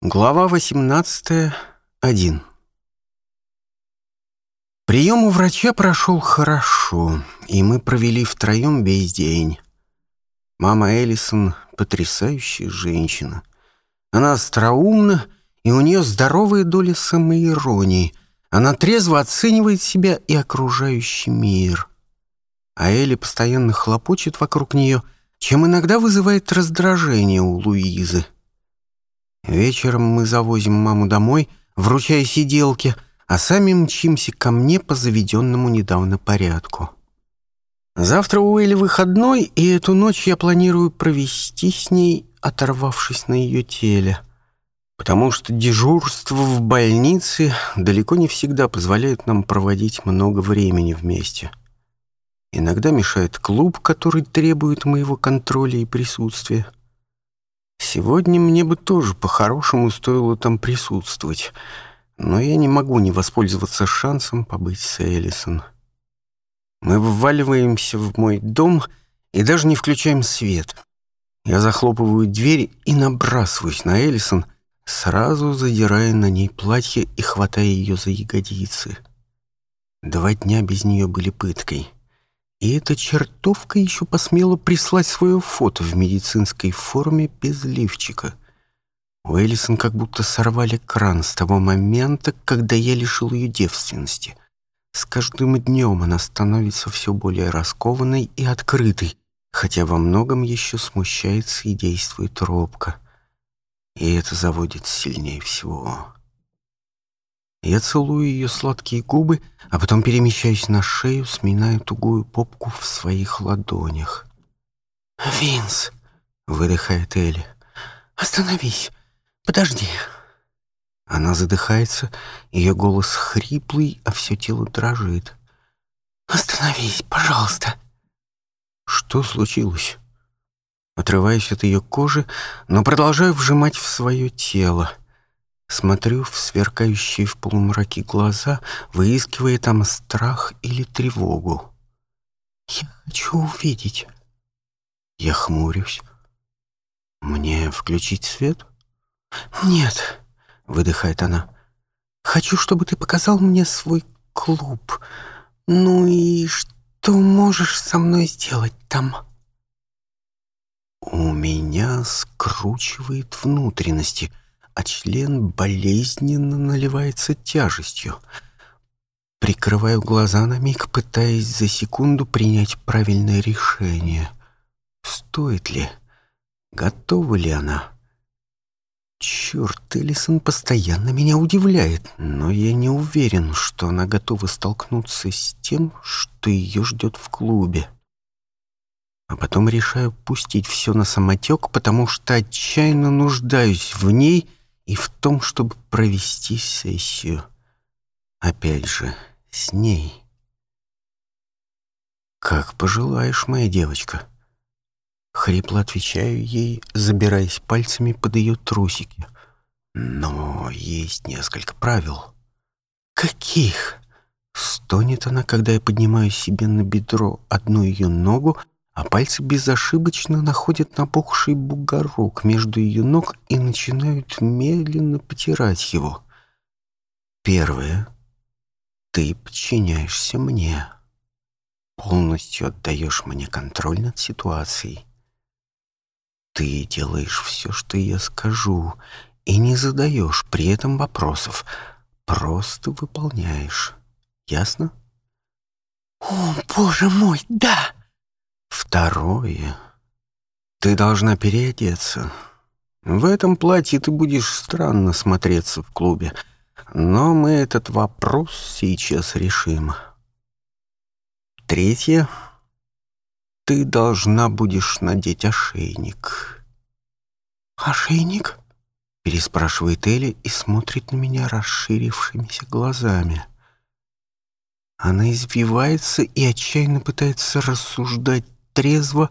Глава 18.1 Прием у врача прошел хорошо, и мы провели втроем весь день. Мама Эллисон — потрясающая женщина. Она остроумна, и у нее здоровая доля самоиронии. Она трезво оценивает себя и окружающий мир. А Элли постоянно хлопочет вокруг нее, чем иногда вызывает раздражение у Луизы — Вечером мы завозим маму домой вручая сиделки, а сами мчимся ко мне по заведенному недавно порядку. Завтра у Эли выходной, и эту ночь я планирую провести с ней, оторвавшись на ее теле. Потому что дежурство в больнице далеко не всегда позволяет нам проводить много времени вместе. Иногда мешает клуб, который требует моего контроля и присутствия. Сегодня мне бы тоже по-хорошему стоило там присутствовать, но я не могу не воспользоваться шансом побыть с Элисон. Мы вваливаемся в мой дом и даже не включаем свет. Я захлопываю дверь и набрасываюсь на Элисон, сразу задирая на ней платье и хватая ее за ягодицы. Два дня без нее были пыткой. И эта чертовка еще посмела прислать свое фото в медицинской форме без лифчика. У Эллисон как будто сорвали кран с того момента, когда я лишил ее девственности. С каждым днем она становится все более раскованной и открытой, хотя во многом еще смущается и действует робко. И это заводит сильнее всего. Я целую ее сладкие губы, а потом перемещаясь на шею, сминаю тугую попку в своих ладонях. «Винс!» — выдыхает Элли. «Остановись! Подожди!» Она задыхается, ее голос хриплый, а все тело дрожит. «Остановись, пожалуйста!» «Что случилось?» Отрываюсь от ее кожи, но продолжаю вжимать в свое тело — Смотрю в сверкающие в полумраке глаза, выискивая там страх или тревогу. Я хочу увидеть. Я хмурюсь. Мне включить свет? Нет, выдыхает она. Хочу, чтобы ты показал мне свой клуб. Ну и что можешь со мной сделать там? У меня скручивает внутренности — а член болезненно наливается тяжестью. Прикрываю глаза на миг, пытаясь за секунду принять правильное решение. Стоит ли? Готова ли она? Черт, Элисон постоянно меня удивляет, но я не уверен, что она готова столкнуться с тем, что ее ждет в клубе. А потом решаю пустить все на самотек, потому что отчаянно нуждаюсь в ней — и в том, чтобы провести сессию. Опять же, с ней. «Как пожелаешь, моя девочка». Хрипло отвечаю ей, забираясь пальцами под ее трусики. Но есть несколько правил. «Каких?» Стонет она, когда я поднимаю себе на бедро одну ее ногу а пальцы безошибочно находят напухший бугорок между ее ног и начинают медленно потирать его. Первое. Ты подчиняешься мне. Полностью отдаешь мне контроль над ситуацией. Ты делаешь все, что я скажу, и не задаешь при этом вопросов. Просто выполняешь. Ясно? О, боже мой, да! Второе. Ты должна переодеться. В этом платье ты будешь странно смотреться в клубе, но мы этот вопрос сейчас решим. Третье. Ты должна будешь надеть ошейник. «Ошейник?» — переспрашивает Элли и смотрит на меня расширившимися глазами. Она извивается и отчаянно пытается рассуждать трезво,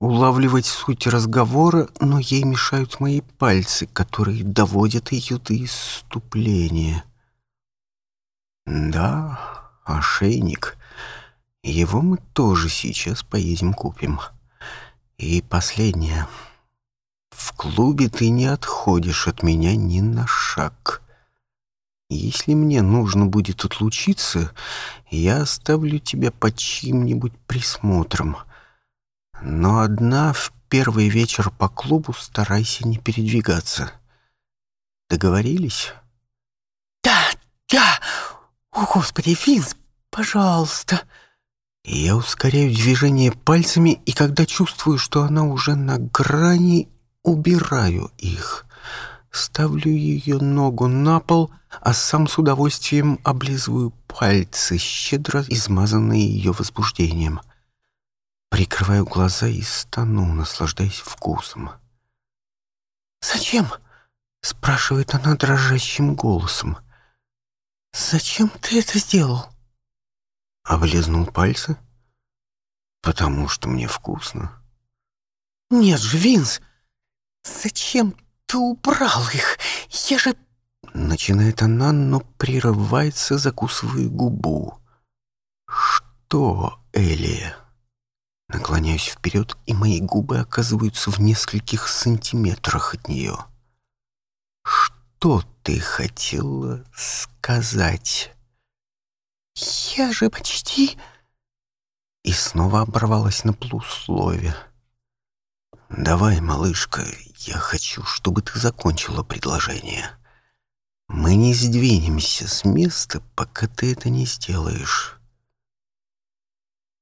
улавливать суть разговора, но ей мешают мои пальцы, которые доводят ее до иступления. Да, ошейник. Его мы тоже сейчас поедем купим. И последнее. В клубе ты не отходишь от меня ни на шаг. Если мне нужно будет отлучиться, я оставлю тебя под чьим-нибудь присмотром — но одна в первый вечер по клубу старайся не передвигаться. Договорились? Да, да. О, Господи, Финс, пожалуйста. Я ускоряю движение пальцами, и когда чувствую, что она уже на грани, убираю их. Ставлю ее ногу на пол, а сам с удовольствием облизываю пальцы, щедро измазанные ее возбуждением. — Прикрываю глаза и стану, наслаждаясь вкусом. «Зачем?» — спрашивает она дрожащим голосом. «Зачем ты это сделал?» а Облизнул пальцы. «Потому что мне вкусно». «Нет же, Винс, зачем ты убрал их? Я же...» Начинает она, но прерывается, закусывая губу. «Что, Элия?» Наклоняюсь вперед, и мои губы оказываются в нескольких сантиметрах от нее. «Что ты хотела сказать?» «Я же почти...» И снова оборвалась на полуслове. «Давай, малышка, я хочу, чтобы ты закончила предложение. Мы не сдвинемся с места, пока ты это не сделаешь».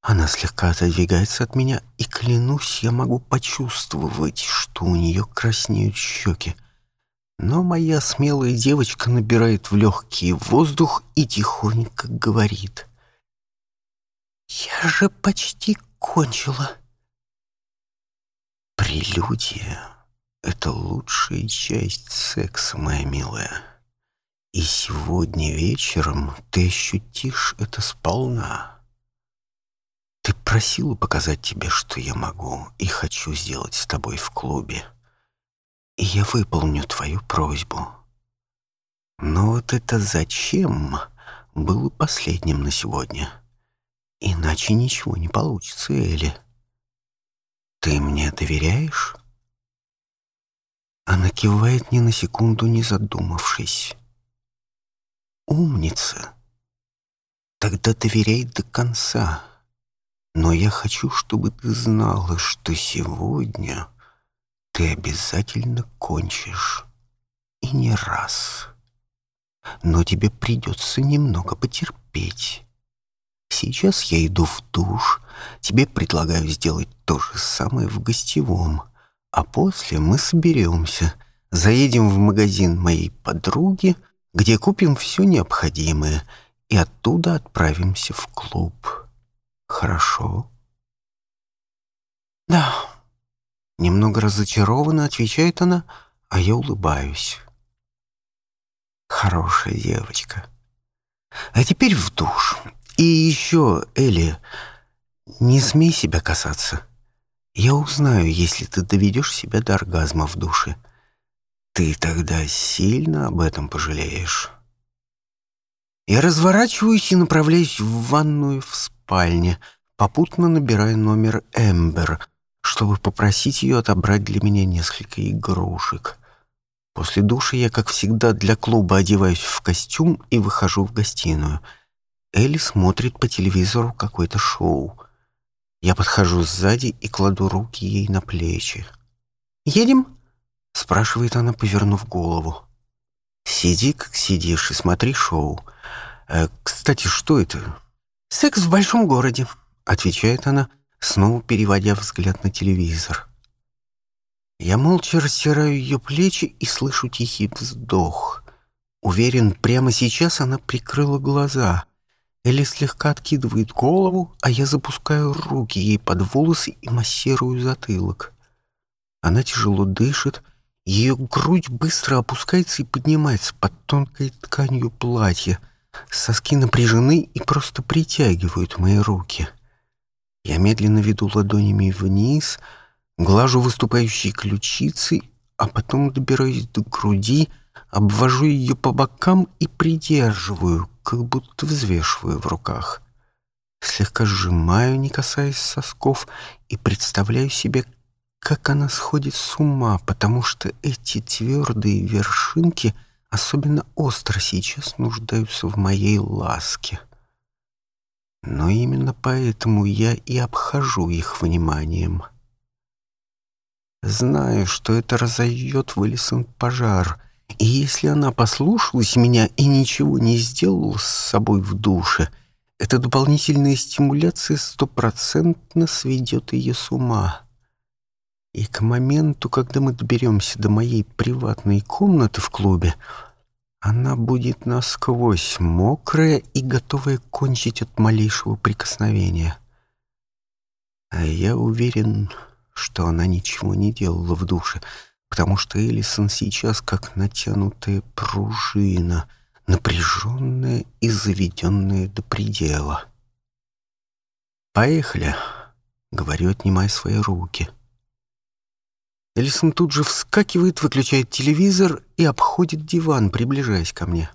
Она слегка отодвигается от меня, и, клянусь, я могу почувствовать, что у нее краснеют щеки. Но моя смелая девочка набирает в легкий воздух и тихонько говорит. «Я же почти кончила». Прелюдия — это лучшая часть секса, моя милая. И сегодня вечером ты ощутишь это сполна. Ты просила показать тебе, что я могу и хочу сделать с тобой в клубе. И я выполню твою просьбу. Но вот это зачем было последним на сегодня. Иначе ничего не получится, Элли. Ты мне доверяешь? Она кивает ни на секунду, не задумавшись. Умница. Тогда доверяй до конца. Но я хочу, чтобы ты знала, что сегодня ты обязательно кончишь. И не раз. Но тебе придется немного потерпеть. Сейчас я иду в душ, тебе предлагаю сделать то же самое в гостевом, а после мы соберемся, заедем в магазин моей подруги, где купим все необходимое, и оттуда отправимся в клуб» хорошо. Да. Немного разочарованно отвечает она, а я улыбаюсь. Хорошая девочка. А теперь в душ. И еще, Элли, не смей себя касаться. Я узнаю, если ты доведешь себя до оргазма в душе. Ты тогда сильно об этом пожалеешь. Я разворачиваюсь и направляюсь в ванную в спальню спальне, попутно набирая номер Эмбер, чтобы попросить ее отобрать для меня несколько игрушек. После души я, как всегда, для клуба одеваюсь в костюм и выхожу в гостиную. Элли смотрит по телевизору какое-то шоу. Я подхожу сзади и кладу руки ей на плечи. «Едем?» — спрашивает она, повернув голову. «Сиди, как сидишь, и смотри шоу. Э, кстати, что это? «Секс в большом городе», — отвечает она, снова переводя взгляд на телевизор. Я молча растираю ее плечи и слышу тихий вздох. Уверен, прямо сейчас она прикрыла глаза. Элли слегка откидывает голову, а я запускаю руки ей под волосы и массирую затылок. Она тяжело дышит, ее грудь быстро опускается и поднимается под тонкой тканью платья — Соски напряжены и просто притягивают мои руки. Я медленно веду ладонями вниз, глажу выступающие ключицы, а потом добираюсь до груди, обвожу ее по бокам и придерживаю, как будто взвешиваю в руках. Слегка сжимаю, не касаясь сосков, и представляю себе, как она сходит с ума, потому что эти твердые вершинки — Особенно остро сейчас нуждаются в моей ласке. Но именно поэтому я и обхожу их вниманием. Знаю, что это разойдет Элисон пожар, и если она послушалась меня и ничего не сделала с собой в душе, эта дополнительная стимуляция стопроцентно сведет ее с ума и к моменту, когда мы доберемся до моей приватной комнаты в клубе, она будет насквозь мокрая и готовая кончить от малейшего прикосновения. А я уверен, что она ничего не делала в душе, потому что Элисон сейчас как натянутая пружина, напряженная и заведенная до предела. «Поехали», — говорю, отнимая свои руки — Элисон тут же вскакивает, выключает телевизор и обходит диван, приближаясь ко мне.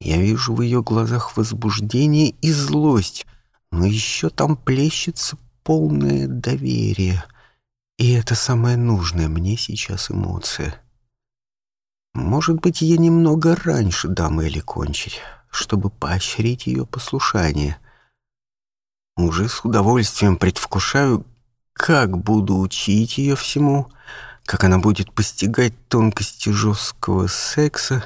Я вижу в ее глазах возбуждение и злость, но еще там плещется полное доверие. И это самая нужная мне сейчас эмоция. Может быть, я немного раньше дам Элли кончить, чтобы поощрить ее послушание. Уже с удовольствием предвкушаю, как буду учить ее всему, как она будет постигать тонкости жесткого секса,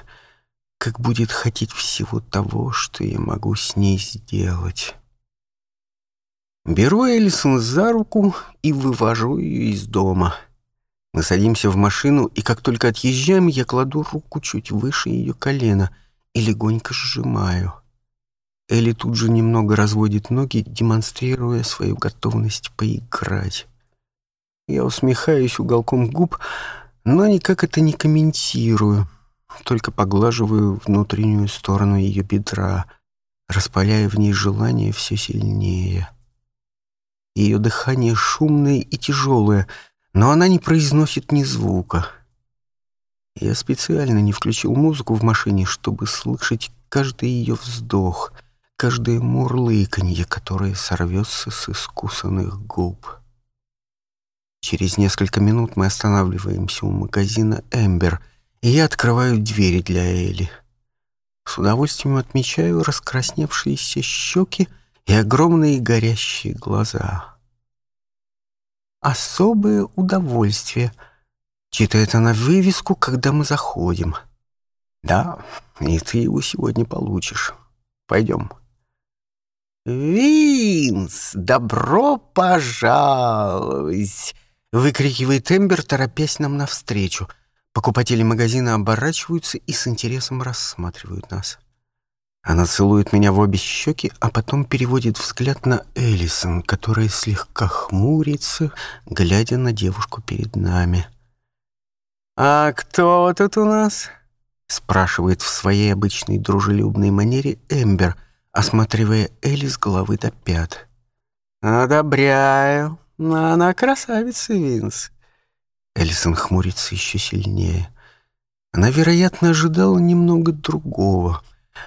как будет хотеть всего того, что я могу с ней сделать. Беру Элисон за руку и вывожу ее из дома. Мы садимся в машину, и как только отъезжаем, я кладу руку чуть выше ее колена и легонько сжимаю — Элли тут же немного разводит ноги, демонстрируя свою готовность поиграть. Я усмехаюсь уголком губ, но никак это не комментирую, только поглаживаю внутреннюю сторону ее бедра, распаляя в ней желание все сильнее. Ее дыхание шумное и тяжелое, но она не произносит ни звука. Я специально не включил музыку в машине, чтобы слышать каждый ее вздох — каждое мурлыканье, которое сорвется с искусанных губ. Через несколько минут мы останавливаемся у магазина «Эмбер», и я открываю двери для Эли. С удовольствием отмечаю раскрасневшиеся щеки и огромные горящие глаза. «Особое удовольствие», — читает она вывеску, когда мы заходим. «Да, и ты его сегодня получишь. Пойдем». Винс, добро пожаловать!» Выкрикивает Эмбер, торопясь нам навстречу. Покупатели магазина оборачиваются и с интересом рассматривают нас. Она целует меня в обе щеки, а потом переводит взгляд на Элисон, которая слегка хмурится, глядя на девушку перед нами. «А кто тут у нас?» — спрашивает в своей обычной дружелюбной манере Эмбер — осматривая Элис головы до пят. «Одобряю. Она красавица, Винс». Эллисон хмурится еще сильнее. Она, вероятно, ожидала немного другого.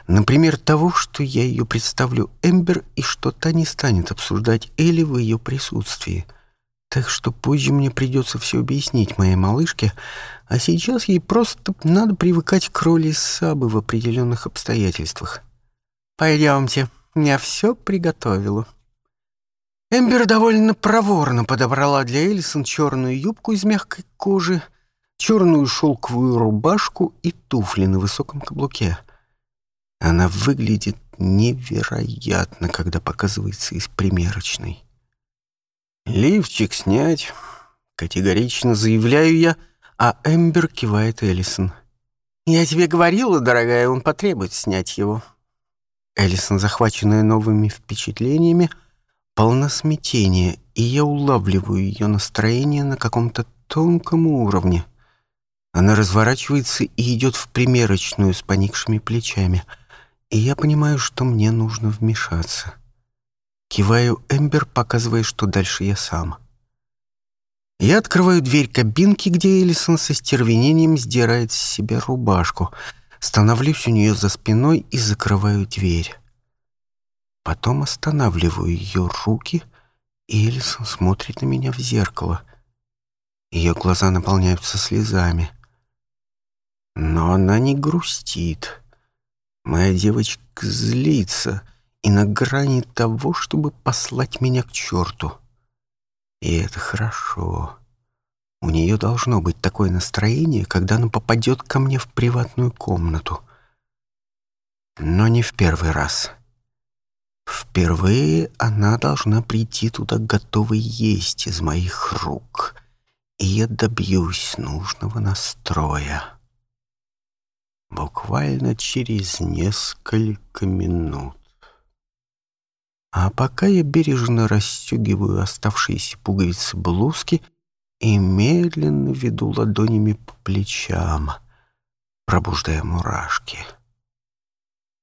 Например, того, что я ее представлю Эмбер и что та не станет обсуждать Элли в ее присутствии. Так что позже мне придется все объяснить моей малышке, а сейчас ей просто надо привыкать к роли Сабы в определенных обстоятельствах. Пойдемте, я все приготовила». Эмбер довольно проворно подобрала для Элисон черную юбку из мягкой кожи, черную шелковую рубашку и туфли на высоком каблуке. Она выглядит невероятно, когда показывается из примерочной. «Лифчик снять!» — категорично заявляю я, а Эмбер кивает Эллисон. «Я тебе говорила, дорогая, он потребует снять его». Элисон, захваченная новыми впечатлениями, полна смятения, и я улавливаю ее настроение на каком-то тонком уровне. Она разворачивается и идет в примерочную с поникшими плечами, и я понимаю, что мне нужно вмешаться. Киваю Эмбер, показывая, что дальше я сам. Я открываю дверь кабинки, где Элисон со стервенением сдирает с себя рубашку — становлюсь у нее за спиной и закрываю дверь. Потом останавливаю ее руки, и Элисон смотрит на меня в зеркало. Ее глаза наполняются слезами. Но она не грустит. Моя девочка злится и на грани того, чтобы послать меня к черту. И это хорошо. У нее должно быть такое настроение, когда она попадет ко мне в приватную комнату. Но не в первый раз. Впервые она должна прийти туда готовой есть из моих рук, и я добьюсь нужного настроя. Буквально через несколько минут. А пока я бережно расстегиваю оставшиеся пуговицы блузки, и медленно веду ладонями по плечам, пробуждая мурашки.